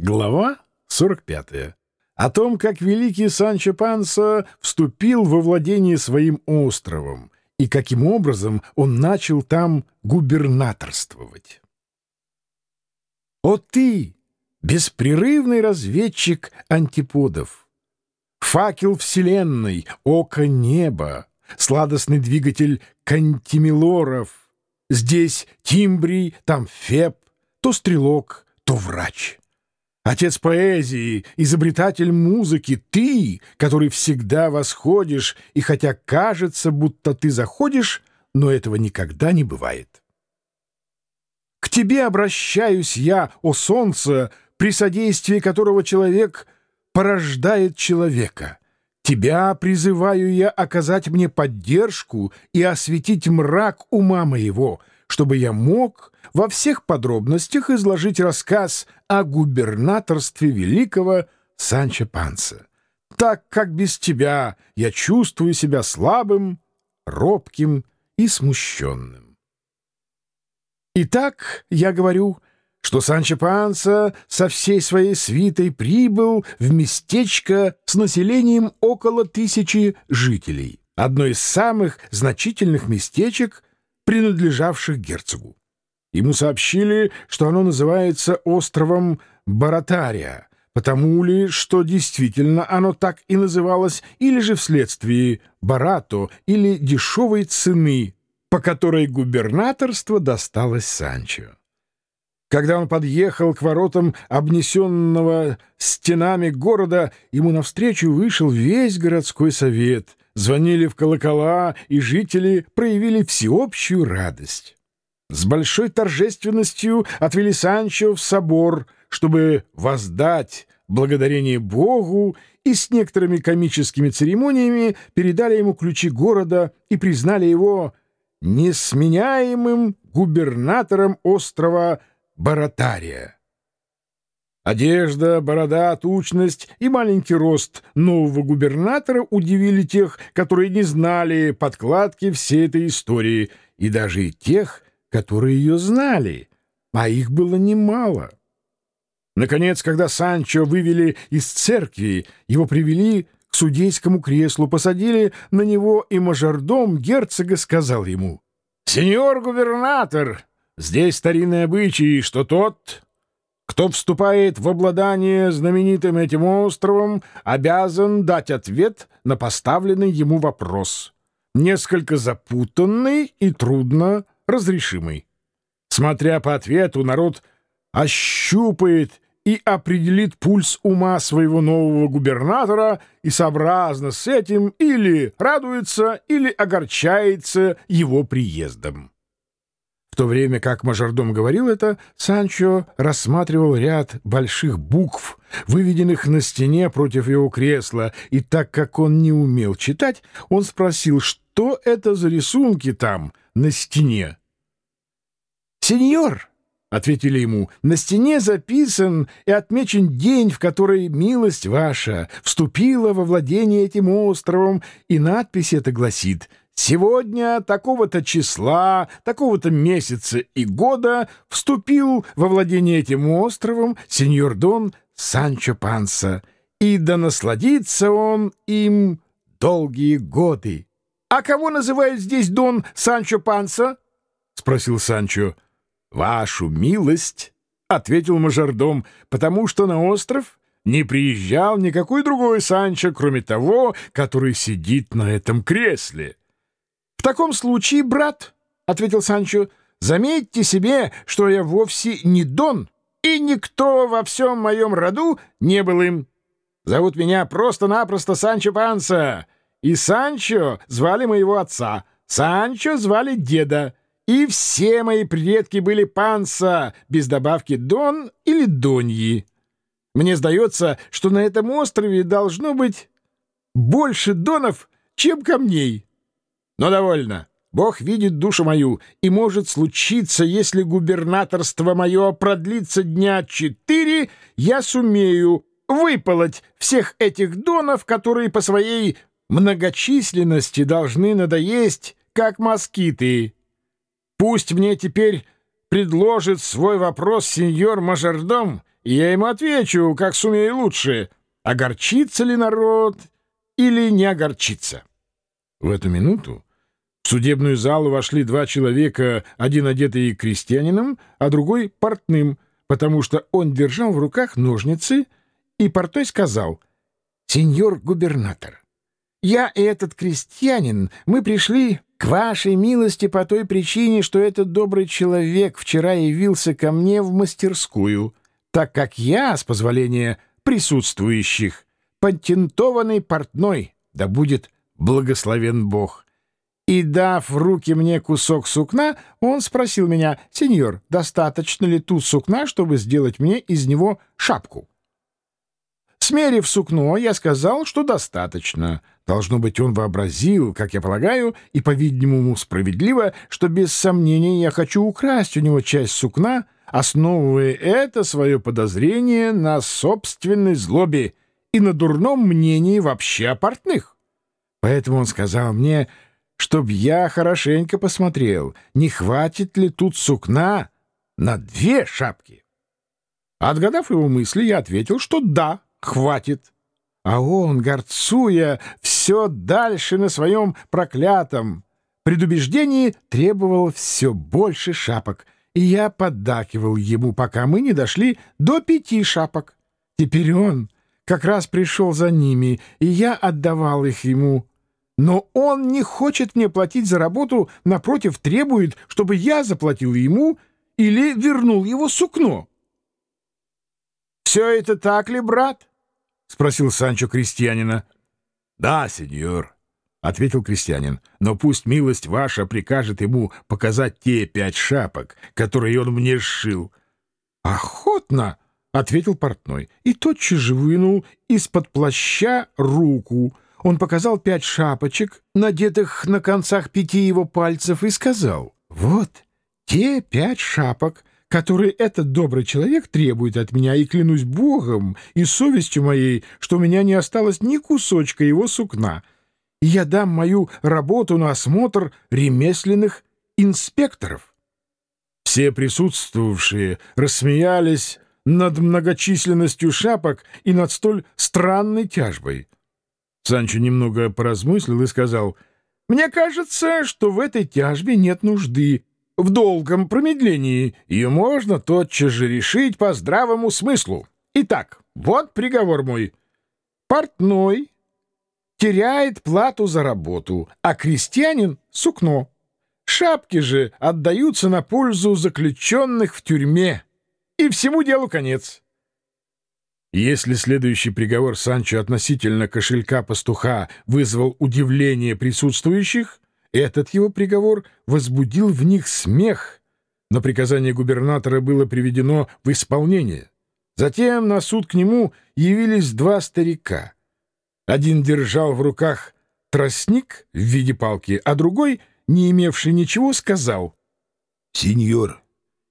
Глава 45. О том, как великий Санчо Панса вступил во владение своим островом и каким образом он начал там губернаторствовать. О ты, беспрерывный разведчик антиподов, факел вселенной, око неба, сладостный двигатель кантимилоров, здесь Тимбрий, там Феб, то стрелок, то врач. Отец поэзии, изобретатель музыки, ты, который всегда восходишь, и хотя кажется, будто ты заходишь, но этого никогда не бывает. К тебе обращаюсь я, о солнце, при содействии которого человек порождает человека. Тебя призываю я оказать мне поддержку и осветить мрак ума моего — чтобы я мог во всех подробностях изложить рассказ о губернаторстве великого Санчо Панса, так как без тебя я чувствую себя слабым, робким и смущенным. Итак, я говорю, что Санчо Панса со всей своей свитой прибыл в местечко с населением около тысячи жителей, одно из самых значительных местечек принадлежавших герцогу. Ему сообщили, что оно называется островом Баратария, потому ли, что действительно оно так и называлось, или же вследствие барато или дешевой цены, по которой губернаторство досталось Санчо. Когда он подъехал к воротам обнесенного стенами города, ему навстречу вышел весь городской совет — звонили в колокола, и жители проявили всеобщую радость. С большой торжественностью отвели Санчо в собор, чтобы воздать благодарение Богу, и с некоторыми комическими церемониями передали ему ключи города и признали его несменяемым губернатором острова Баратария. Одежда, борода, тучность и маленький рост нового губернатора удивили тех, которые не знали подкладки всей этой истории, и даже и тех, которые ее знали, а их было немало. Наконец, когда Санчо вывели из церкви, его привели к судейскому креслу, посадили на него, и мажордом герцога сказал ему, «Сеньор губернатор, здесь старинные обычаи, что тот, кто вступает в обладание знаменитым этим островом, обязан дать ответ на поставленный ему вопрос, несколько запутанный и трудно разрешимый. Смотря по ответу, народ ощупает и определит пульс ума своего нового губернатора и сообразно с этим или радуется, или огорчается его приездом то время как мажордом говорил это, Санчо рассматривал ряд больших букв, выведенных на стене против его кресла, и так как он не умел читать, он спросил, что это за рисунки там, на стене. «Сеньор!» — ответили ему, — «на стене записан и отмечен день, в который милость ваша вступила во владение этим островом, и надпись эта гласит — Сегодня такого-то числа, такого-то месяца и года вступил во владение этим островом сеньор Дон Санчо Панса, и да насладится он им долгие годы. — А кого называют здесь Дон Санчо Панса? — спросил Санчо. — Вашу милость, — ответил мажордом, — потому что на остров не приезжал никакой другой Санчо, кроме того, который сидит на этом кресле. — таком случае, брат, — ответил Санчо, — заметьте себе, что я вовсе не Дон, и никто во всем моем роду не был им. Зовут меня просто-напросто Санчо Панса, и Санчо звали моего отца, Санчо звали деда, и все мои предки были Панса, без добавки Дон или Доньи. Мне сдается, что на этом острове должно быть больше донов, чем камней. Но довольно. Бог видит душу мою, и может случиться, если губернаторство мое продлится дня четыре, я сумею выполоть всех этих донов, которые по своей многочисленности должны надоесть, как москиты. Пусть мне теперь предложит свой вопрос сеньор мажордом, и я ему отвечу, как сумею лучше, огорчится ли народ или не огорчится. В эту минуту в судебную залу вошли два человека, один одетый крестьянином, а другой — портным, потому что он держал в руках ножницы, и портой сказал, «Сеньор губернатор, я и этот крестьянин, мы пришли к вашей милости по той причине, что этот добрый человек вчера явился ко мне в мастерскую, так как я, с позволения присутствующих, патентованный портной, да будет благословен Бог. И, дав в руки мне кусок сукна, он спросил меня, «Сеньор, достаточно ли тут сукна, чтобы сделать мне из него шапку?» Смерив сукно, я сказал, что достаточно. Должно быть, он вообразил, как я полагаю, и, по-видимому, справедливо, что без сомнения я хочу украсть у него часть сукна, основывая это свое подозрение на собственной злобе и на дурном мнении вообще о портных. Поэтому он сказал мне, чтоб я хорошенько посмотрел, не хватит ли тут сукна на две шапки. Отгадав его мысли, я ответил, что да, хватит. А он, горцуя, все дальше на своем проклятом предубеждении требовал все больше шапок, и я поддакивал ему, пока мы не дошли до пяти шапок. Теперь он как раз пришел за ними, и я отдавал их ему. Но он не хочет мне платить за работу, напротив, требует, чтобы я заплатил ему или вернул его сукно. — Все это так ли, брат? — спросил Санчо крестьянина. — Да, сеньор, — ответил крестьянин, — но пусть милость ваша прикажет ему показать те пять шапок, которые он мне сшил. — Охотно! —— ответил портной, и тотчас же вынул из-под плаща руку. Он показал пять шапочек, надетых на концах пяти его пальцев, и сказал, «Вот те пять шапок, которые этот добрый человек требует от меня, и клянусь Богом и совестью моей, что у меня не осталось ни кусочка его сукна, и я дам мою работу на осмотр ремесленных инспекторов». Все присутствовавшие рассмеялись, над многочисленностью шапок и над столь странной тяжбой. Санчо немного поразмыслил и сказал, «Мне кажется, что в этой тяжбе нет нужды. В долгом промедлении ее можно тотчас же решить по здравому смыслу. Итак, вот приговор мой. Портной теряет плату за работу, а крестьянин — сукно. Шапки же отдаются на пользу заключенных в тюрьме» и всему делу конец. Если следующий приговор Санчо относительно кошелька пастуха вызвал удивление присутствующих, этот его приговор возбудил в них смех, но приказание губернатора было приведено в исполнение. Затем на суд к нему явились два старика. Один держал в руках тростник в виде палки, а другой, не имевший ничего, сказал «Сеньор,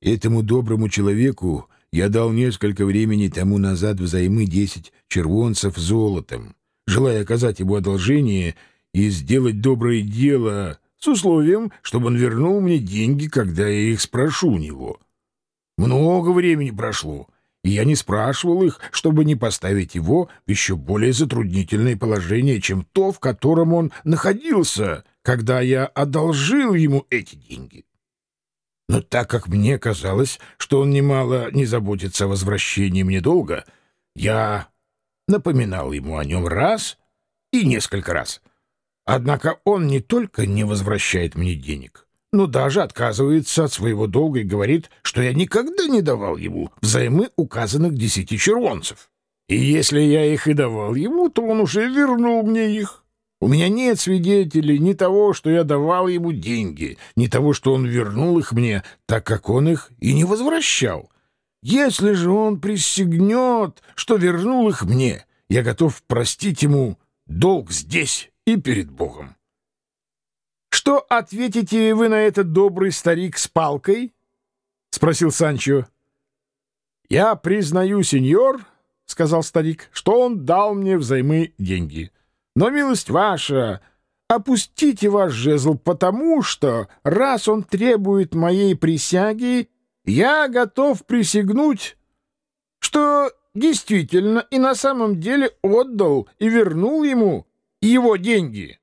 Этому доброму человеку я дал несколько времени тому назад взаймы десять червонцев золотом, желая оказать ему одолжение и сделать доброе дело с условием, чтобы он вернул мне деньги, когда я их спрошу у него. Много времени прошло, и я не спрашивал их, чтобы не поставить его в еще более затруднительное положение, чем то, в котором он находился, когда я одолжил ему эти деньги. Но так как мне казалось, что он немало не заботится о возвращении мне долга, я напоминал ему о нем раз и несколько раз. Однако он не только не возвращает мне денег, но даже отказывается от своего долга и говорит, что я никогда не давал ему взаймы указанных десяти червонцев. И если я их и давал ему, то он уже вернул мне их. У меня нет свидетелей ни того, что я давал ему деньги, ни того, что он вернул их мне, так как он их и не возвращал. Если же он присягнет, что вернул их мне, я готов простить ему долг здесь и перед Богом. — Что ответите вы на этот добрый старик с палкой? — спросил Санчо. — Я признаю, сеньор, — сказал старик, — что он дал мне взаймы деньги. — но, милость ваша, опустите ваш жезл, потому что, раз он требует моей присяги, я готов присягнуть, что действительно и на самом деле отдал и вернул ему его деньги.